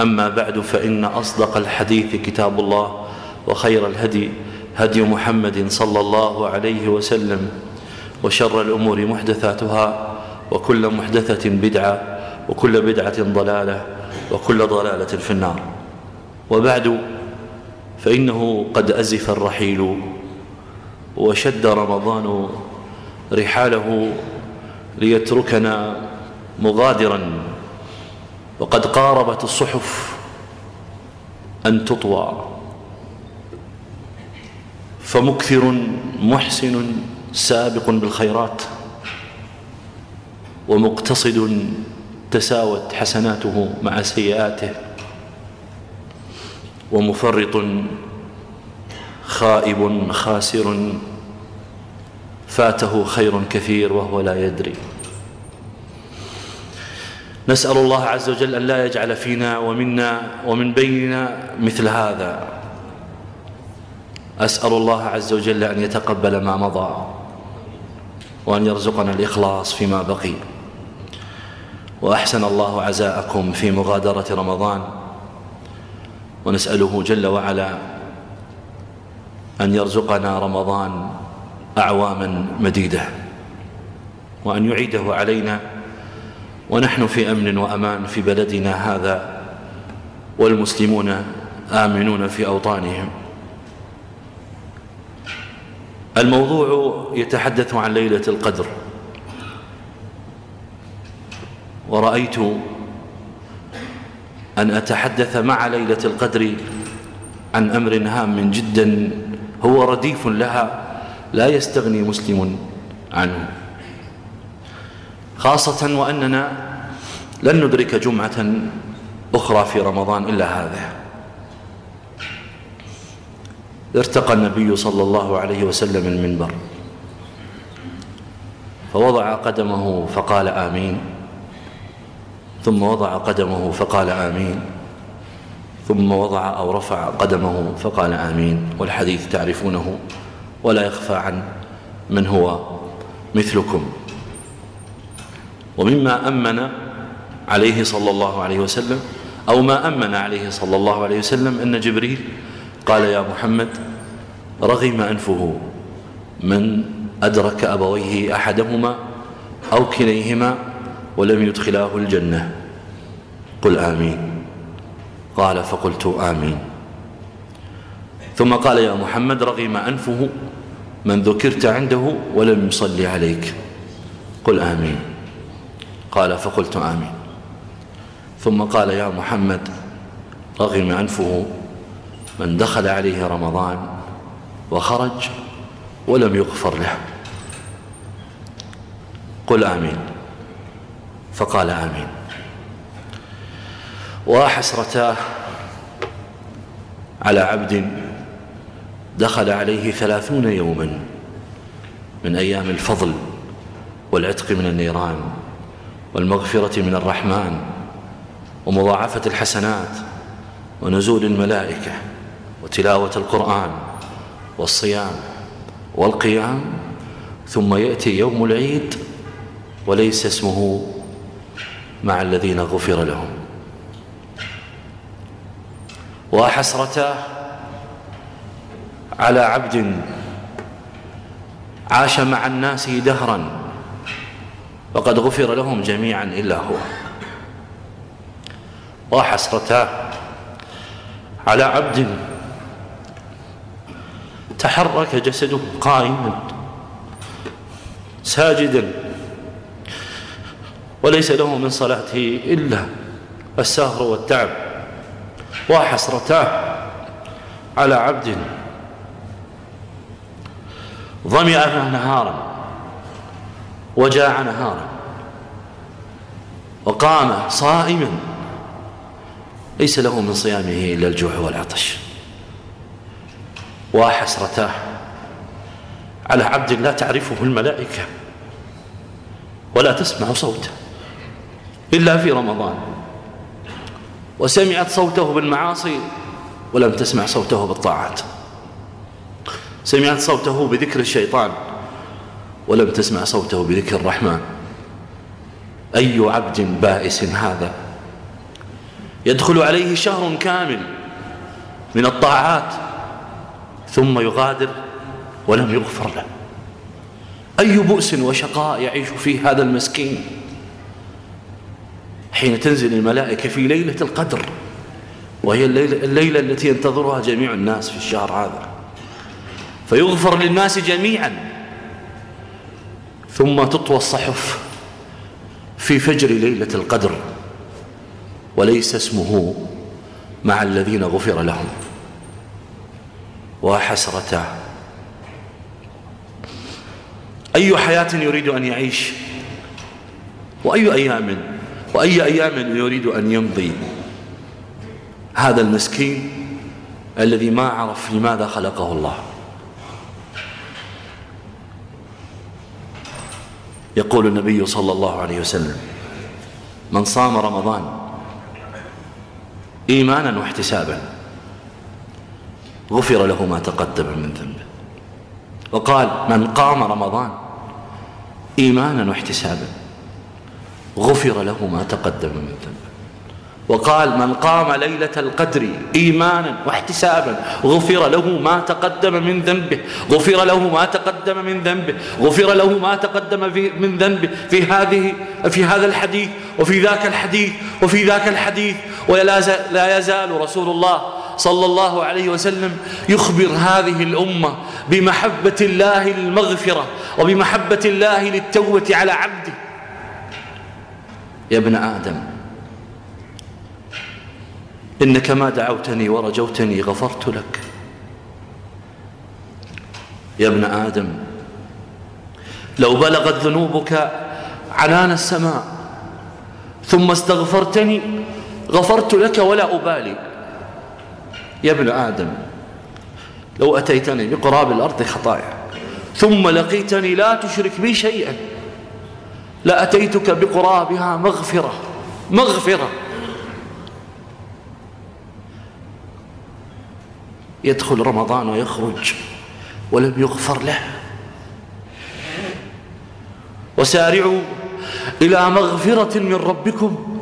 أما بعد فإن أصدق الحديث كتاب الله وخير الهدي هدي محمد صلى الله عليه وسلم وشر الأمور محدثاتها وكل محدثة بدعة وكل بدعة ضلالة وكل ضلالة في النار. وبعد فإنه قد أزف الرحيل وشد رمضان رحاله ليتركنا مغادرا. وقد قاربت الصحف أن تطوى. فمكثر محسن سابق بالخيرات ومقتصد تساوت حسناته مع سيئاته ومفرط خائب خاسر فاته خير كثير وهو لا يدري. نسأل الله عز وجل أن لا يجعل فينا ومنا ومن بيننا مثل هذا. أسأل الله عز وجل أن يتقبل ما مضى وأن يرزقنا الإخلاص فيما بقي. وأحسن الله عزاءكم في مغادرة رمضان. ونسأله جل وعلا أن يرزقنا رمضان أعواما مديدة. وأن يعيده علينا ونحن في أمن وأمان في بلدنا هذا والمسلمون آمنون في أوطانهم. الموضوع يتحدث عن ليلة القدر. ورأيت أن أتحدث مع ليلة القدر عن أمر هام جدا هو رديف لها لا يستغني مسلم عنه. خاصة وأننا لن ندرك جمعة أخرى في رمضان إلا هذا ارتقى النبي صلى الله عليه وسلم المنبر. فوضع قدمه فقال آمين. ثم وضع قدمه فقال آمين. ثم وضع أو رفع قدمه فقال آمين. والحديث تعرفونه ولا يخفى عن من هو مثلكم. ومما أمن عليه صلى الله عليه وسلم أو ما أمن عليه صلى الله عليه وسلم أن جبريل قال يا محمد رغم أنفه من أدرك أبويه أحدهما أو كليهما ولم يدخلاه الجنة. قل آمين. قال فقلت آمين. ثم قال يا محمد رغم أنفه من ذكرت عنده ولم يصلي عليك. قل آمين. قال فقلت آمين. ثم قال يا محمد رغم أنفه من دخل عليه رمضان وخرج ولم يغفر له. قل آمين. فقال آمين. وحسرتاه على عبد دخل عليه ثلاثون يوما من أيام الفضل والعتق من النيران والمغفرة من الرحمن ومضاعفة الحسنات ونزول الملائكة وتلاوة القرآن والصيام والقيام. ثم يأتي يوم العيد وليس اسمه مع الذين غفر لهم. وحسرتاه على عبد عاش مع الناس دهرا وقد غفر لهم جميعا إلا هو. وحسرتاه على عبد تحرك جسده قائما ساجدا وليس له من صلاته إلا السهر والتعب. وحسرتاه على عبد ظمئ نهارا. وجاع نهارا. وقام صائما ليس له من صيامه إلا الجوع والعطش. وحسرتاه على عبد لا تعرفه الملائكة ولا تسمع صوته إلا في رمضان. وسمعت صوته بالمعاصي ولم تسمع صوته بالطاعات. سمعت صوته بذكر الشيطان ولم تسمع صوته بذكر الرحمن. أي عبد بائس هذا؟ يدخل عليه شهر كامل من الطاعات ثم يغادر ولم يغفر له. أي بؤس وشقاء يعيش فيه هذا المسكين؟ حين تنزل الملائكة في ليلة القدر وهي الليلة, الليلة التي ينتظرها جميع الناس في الشهر هذا. فيغفر للناس جميعا. ثم تطوى الصحف في فجر ليلة القدر وليس اسمه مع الذين غفر لهم. وحسرته أي حياة يريد أن يعيش؟ وأي أيام؟ وأي أيام يريد أن يمضي؟ هذا المسكين الذي ما عرف لماذا خلقه الله. يقول النبي صلى الله عليه وسلم من صام رمضان إيمانا واحتسابا غفر له ما تقدم من ذنبه. وقال من قام رمضان إيمانا واحتسابا غفر له ما تقدم من ذنبه. وقال من قام ليلة القدر إيمانا واحتسابا غفر له ما تقدم من ذنبه غفر له ما تقدم من ذنبه غفر له ما تقدم في من ذنبه في هذه في هذا الحديث وفي ذاك الحديث وفي ذاك الحديث. ولا لا يزال رسول الله صلى الله عليه وسلم يخبر هذه الأمة بمحبة الله للمغفرة وبمحبة الله للتوبة على عبده. يا ابن آدم إنك ما دعوتني ورجوتني غفرت لك. يا ابن آدم لو بلغت ذنوبك عنان السماء ثم استغفرتني غفرت لك ولا أبالي. يا ابن آدم لو أتيتني بقراب الأرض خطايا ثم لقيتني لا تشرك بي شيئا لأتيتك بقرابها مغفرة مغفرة. يدخل رمضان ويخرج ولم يغفر له. وسارعوا إلى مغفرة من ربكم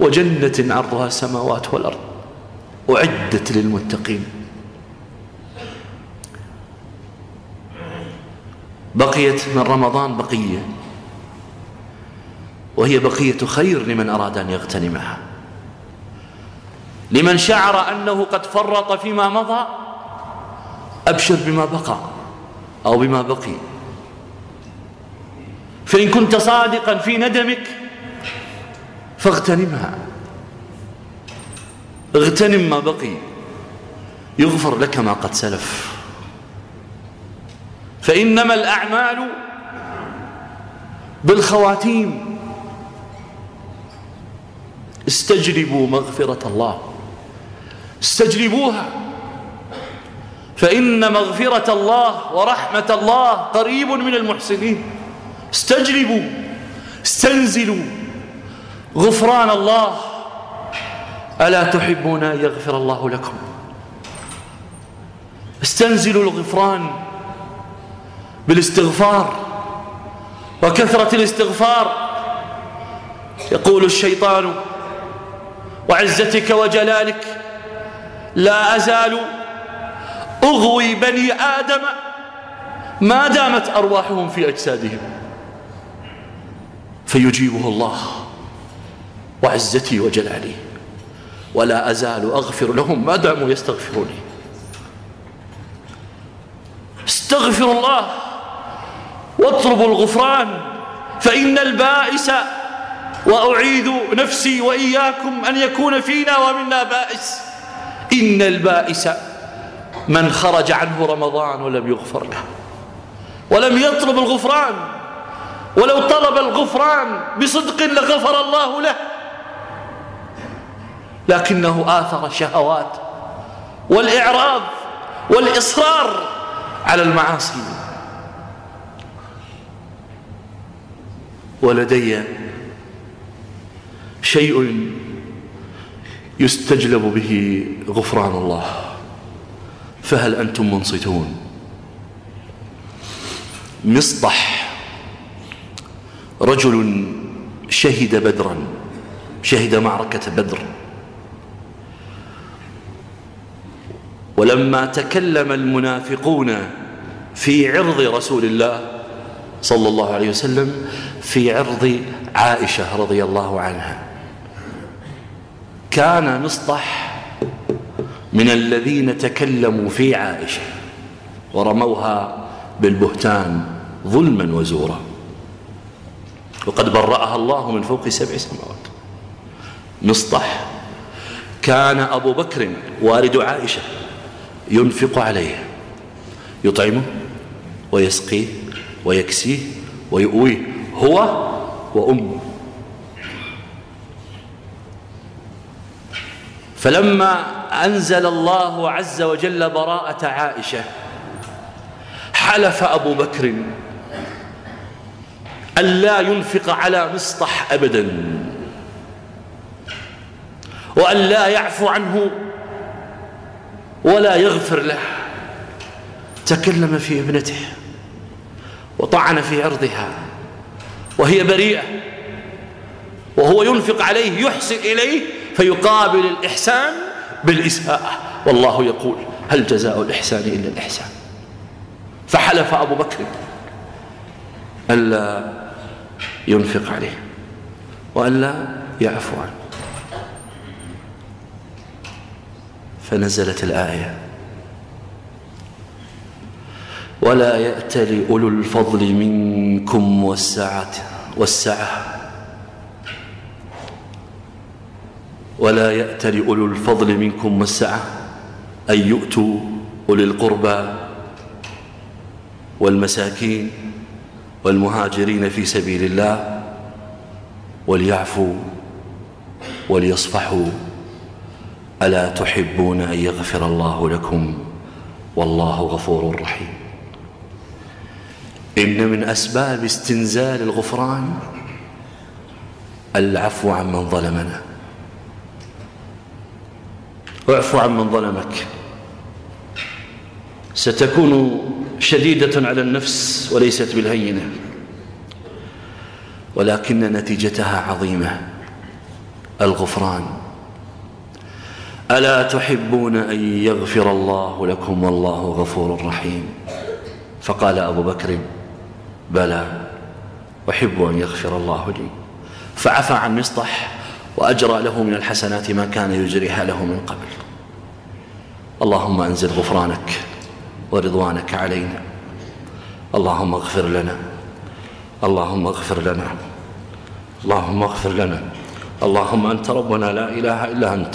وجنة عرضها السماوات والأرض. أعدت للمتقين. بقيت من رمضان بقية وهي بقية خير لمن أراد أن يغتنمها. لمن شعر أنه قد فرط فيما مضى أبشر بما بقى أو بما بقي. فإن كنت صادقا في ندمك فاغتنمها. اغتنم ما بقي يغفر لك ما قد سلف. فإنما الأعمال بالخواتيم. استجلبوا مغفرة الله. استجلبوها. فإن مغفرة الله ورحمة الله قريب من المحسنين. استجلبوا استنزلوا. غفران الله. ألا تحبون أن يغفر الله لكم؟ استنزلوا الغفران بالاستغفار. وكثرة الاستغفار. يقول الشيطان وعزتك وجلالك لا أزال أغوي بني آدم ما دامت أرواحهم في أجسادهم. فيجيبه الله وعزتي وجلالي. ولا أزال أغفر لهم ما داموا يستغفروني. استغفر الله واطلبوا الغفران فإن البائس وأعيد نفسي وإياكم أن يكون فينا ومنا بائس. إن البائس من خرج عنه رمضان ولم يغفر له. ولم يطلب الغفران. ولو طلب الغفران بصدق لغفر الله له. لكنه آثر الشهوات والإعراض والإصرار على المعاصي. ولدي شيء يستجلب به غفران الله. فهل أنتم منصتون؟ مصطح رجل شهد بدرا. شهد معركة بدر. ولما تكلم المنافقون في عرض رسول الله صلى الله عليه وسلم في عرض عائشة رضي الله عنها. كان مصطح من الذين تكلموا في عائشة ورموها بالبهتان ظلما وزورا. وقد برأها الله من فوق سبع سماوات. مصطح كان أبو بكر والد عائشة ينفق عليه يطعمه ويسقيه ويكسيه ويؤويه هو وأمه. فلما أنزل الله عز وجل براءة عائشة حلف أبو بكر ألا ينفق على مصطح أبدا وأن لا يعفو عنه ولا يغفر له. تكلم في ابنته وطعن في عرضها وهي بريئة وهو ينفق عليه يحسن إليه فيقابل الإحسان بالإساءة. والله يقول هل جزاء الإحسان إلا الإحسان؟ فحلف أبو بكر ألا ينفق عليه وألا يعفو عنه. فنزلت الآية ولا يأتل أولو الفضل منكم والسعة والسعة ولا يأتل أولو الفضل منكم والسعة أن يؤتوا أولي القربى والمساكين والمهاجرين في سبيل الله وليعفوا وليصفحوا. ألا تحبون أن يغفر الله لكم؟ والله غفور رحيم. إن من أسباب استنزال الغفران العفو عمن ظلمنا. اعفو عمن ظلمك. ستكون شديدة على النفس وليست بالهينة. ولكن نتيجتها عظيمة الغفران. ألا تحبون أن يغفر الله لكم والله غفور رحيم؟ فقال أبو بكر بلى أحب أن يغفر الله لي. فعفى عن مصطح وأجرى له من الحسنات ما كان يجريها له من قبل. اللهم أنزل غفرانك ورضوانك علينا. اللهم اغفر لنا. اللهم اغفر لنا. اللهم اغفر لنا. اللهم أنت ربنا لا إله إلا أنت.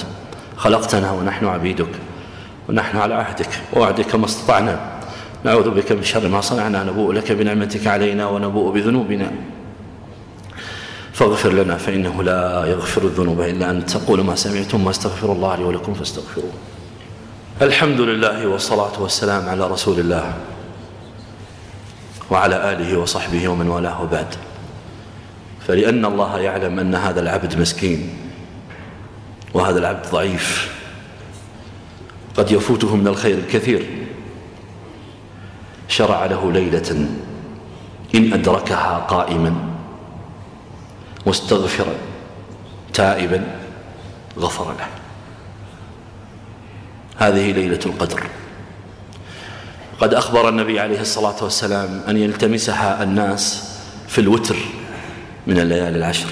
خلقتنا ونحن عبيدك ونحن على عهدك ووعدك ما استطعنا. نعوذ بك من شر ما صنعنا نبوء لك بنعمتك علينا ونبوء بذنوبنا. فاغفر لنا فإنه لا يغفر الذنوب إلا أنت. تقول ما سمعتم ما استغفر الله لي ولكم فاستغفروه. الحمد لله والصلاة والسلام على رسول الله وعلى آله وصحبه ومن والاه بعد فلأن الله يعلم أن هذا العبد مسكين وهذا العبد ضعيف. قد يفوته من الخير الكثير. شرع له ليلة إن أدركها قائما. مستغفرا تائبا غفر له. هذه ليلة القدر. قد أخبر النبي عليه الصلاة والسلام أن يلتمسها الناس في الوتر من الليالي العشر.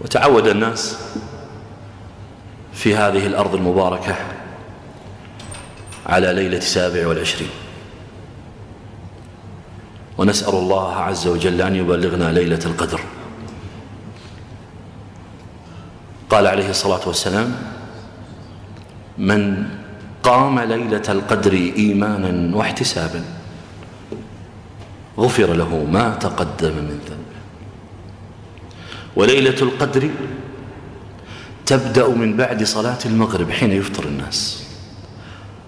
وتعود الناس في هذه الأرض المباركة على ليلة سابع والعشرين. ونسأل الله عز وجل أن يبلغنا ليلة القدر. قال عليه الصلاة والسلام من قام ليلة القدر إيمانا واحتسابا غفر له ما تقدم من ذنبه. وليلة القدر تبدأ من بعد صلاة المغرب حين يفطر الناس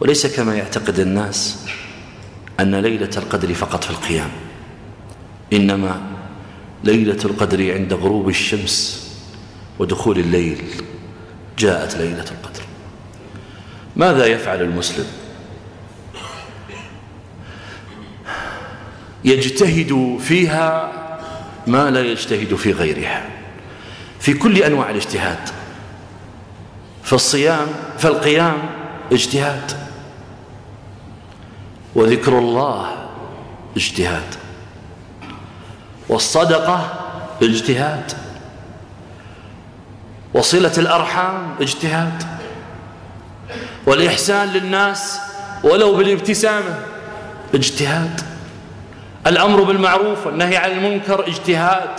وليس كما يعتقد الناس أن ليلة القدر فقط في القيام إنما ليلة القدر عند غروب الشمس ودخول الليل جاءت ليلة القدر. ماذا يفعل المسلم؟ يجتهد فيها ما لا يجتهد في غيرها في كل أنواع الاجتهاد فالصيام فالقيام اجتهاد. وذكر الله اجتهاد. والصدقة اجتهاد. وصلة الأرحام اجتهاد. والإحسان للناس ولو بالابتسامة اجتهاد. الأمر بالمعروف والنهي عن المنكر اجتهاد.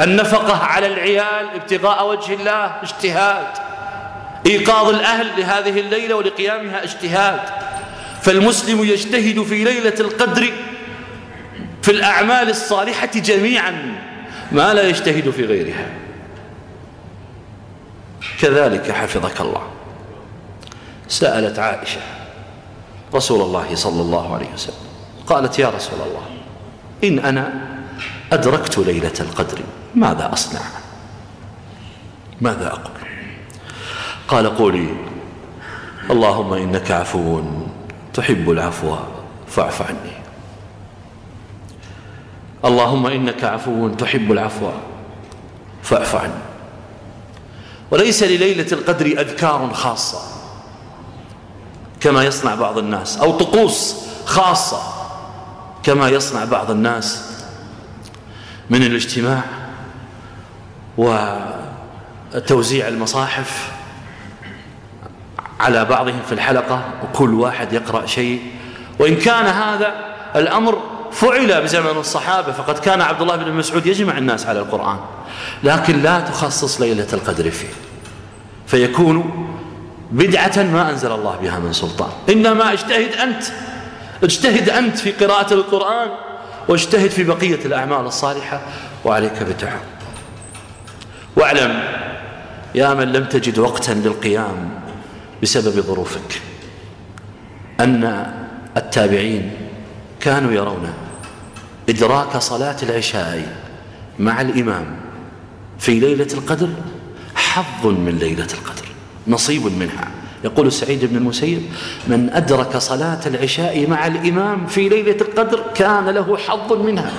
النفقة على العيال ابتغاء وجه الله اجتهاد. إيقاظ الأهل لهذه الليلة ولقيامها اجتهاد. فالمسلم يجتهد في ليلة القدر في الأعمال الصالحة جميعا ما لا يجتهد في غيرها. كذلك حفظك الله. سألت عائشة رسول الله صلى الله عليه وسلم قالت يا رسول الله إن أنا أدركت ليلة القدر ماذا أصنع؟ ماذا أقول؟ قال قولي اللهم إنك عفو تحب العفو فاعف عني. اللهم إنك عفو تحب العفو فاعف عني. وليس لليلة القدر أذكار خاصة كما يصنع بعض الناس أو طقوس خاصة كما يصنع بعض الناس من الاجتماع وتوزيع المصاحف. على بعضهم في الحلقة وكل واحد يقرأ شيء. وإن كان هذا الأمر فعل بزمن الصحابة فقد كان عبد الله بن مسعود يجمع الناس على القرآن. لكن لا تخصص ليلة القدر فيه. فيكون بدعة ما أنزل الله بها من سلطان. إنما اجتهد أنت. اجتهد أنت في قراءة القرآن واجتهد في بقية الأعمال الصالحة وعليك بتعب واعلم يا من لم تجد وقتا للقيام بسبب ظروفك. أن التابعين كانوا يرون إدراك صلاة العشاء مع الإمام في ليلة القدر حظ من ليلة القدر نصيب منها. يقول سعيد بن المسيب من أدرك صلاة العشاء مع الإمام في ليلة القدر كان له حظ منها.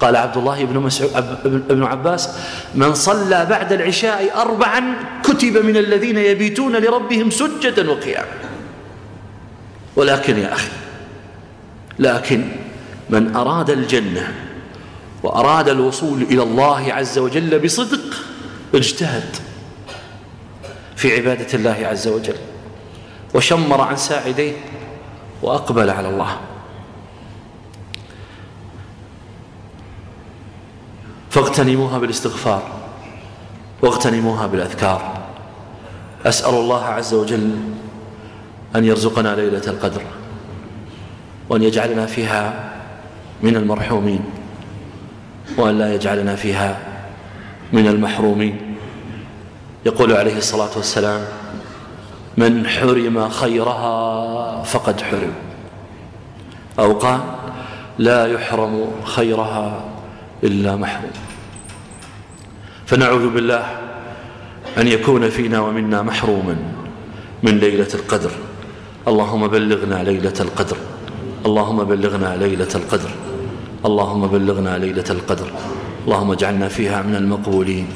قال عبد الله بن, مسعود ابن عباس من صلى بعد العشاء أربعا كتب من الذين يبيتون لربهم سجدا وقياما. ولكن يا أخي لكن من أراد الجنة وأراد الوصول إلى الله عز وجل بصدق اجتهد في عبادة الله عز وجل وشمر عن ساعديه وأقبل على الله. فاغتنموها بالاستغفار واغتنموها بالأذكار. أسأل الله عز وجل أن يرزقنا ليلة القدر وأن يجعلنا فيها من المرحومين وأن لا يجعلنا فيها من المحرومين. يقول عليه الصلاة والسلام من حرم خيرها فقد حرم. أو قال لا يحرم خيرها إلا محروم. فنعوذ بالله أن يكون فينا ومنا محروما من ليلة القدر. اللهم بلغنا ليلة القدر. اللهم بلغنا ليلة القدر. اللهم بلغنا ليلة القدر. اللهم اجعلنا فيها من المقبولين.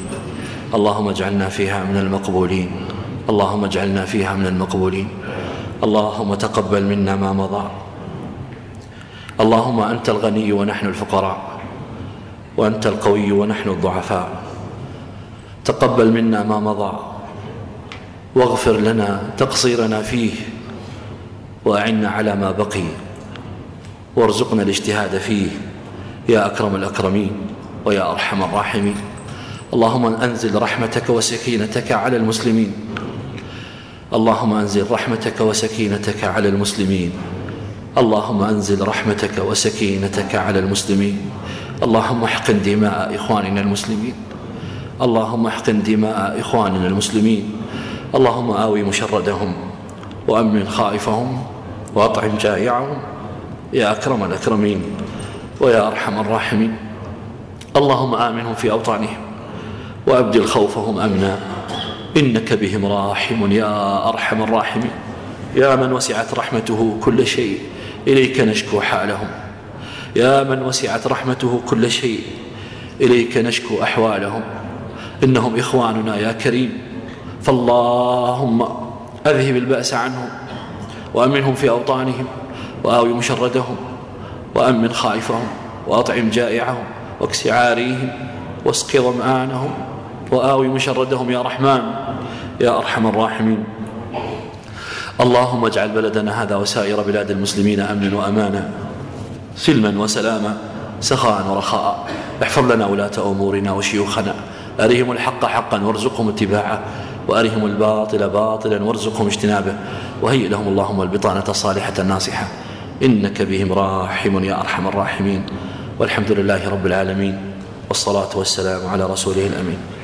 اللهم اجعلنا فيها من المقبولين. اللهم اجعلنا فيها من المقبولين. اللهم تقبل منا ما مضى. اللهم أنت الغني ونحن الفقراء. وأنت القوي ونحن الضعفاء. تقبل منا ما مضى. واغفر لنا تقصيرنا فيه. وأعنا على ما بقي. وارزقنا الاجتهاد فيه. يا أكرم الأكرمين ويا أرحم الراحمين. اللهم أنزل رحمتك وسكينتك على المسلمين. اللهم أنزل رحمتك وسكينتك على المسلمين. اللهم أنزل رحمتك وسكينتك على المسلمين. اللهم احقن دماء إخواننا المسلمين. اللهم احقن دماء إخواننا المسلمين. اللهم آوي مشردهم وأمن خائفهم وأطعم جائعهم. يا أكرم الأكرمين ويا أرحم الراحمين. اللهم آمنهم في أوطانهم وأبدل خوفهم أمنا. إنك بهم راحم يا أرحم الراحمين. يا من وسعت رحمته كل شيء إليك نشكو حالهم. يا من وسعت رحمته كل شيء إليك نشكو أحوالهم. إنهم إخواننا يا كريم. فاللهم أذهب البأس عنهم وأمنهم في أوطانهم وآوي مشردهم وأمن خائفهم وأطعم جائعهم واكس عاريهم واسق ظمآنهم وآوي مشردهم يا رحمن يا أرحم الراحمين. اللهم اجعل بلدنا هذا وسائر بلاد المسلمين أمنا وأمانا سلما وسلاما سخاء ورخاء. احفظ لنا ولاة أمورنا وشيوخنا أرهم الحق حقا وارزقهم اتباعه وأرهم الباطل باطلا وارزقهم اجتنابه. وهيئ لهم اللهم البطانة الصالحة الناصحة إنك بهم راحم يا أرحم الراحمين. والحمد لله رب العالمين والصلاة والسلام على رسوله الأمين.